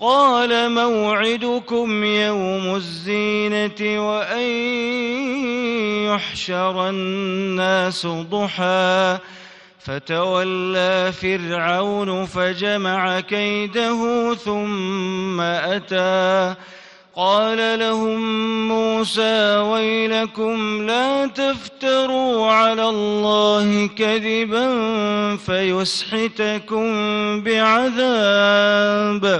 قال موعدكم يوم الزينة وأن يحشر الناس ضحى. فتولى فرعون فجمع كيده ثم أتى. قال لهم موسى ويلكم لا تفتروا على الله كذبا فيسحتكم بعذاب.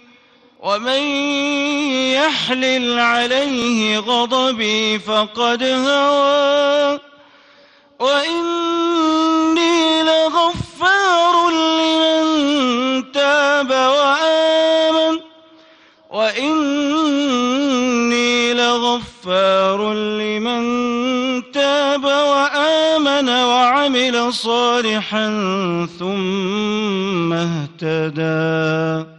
ومن يحلل عليه غضبي فقد هوى. وإني لغفار لمن تاب وآمن. وإني لغفار لمن تاب وآمن وعمل صالحا ثم اهتدى.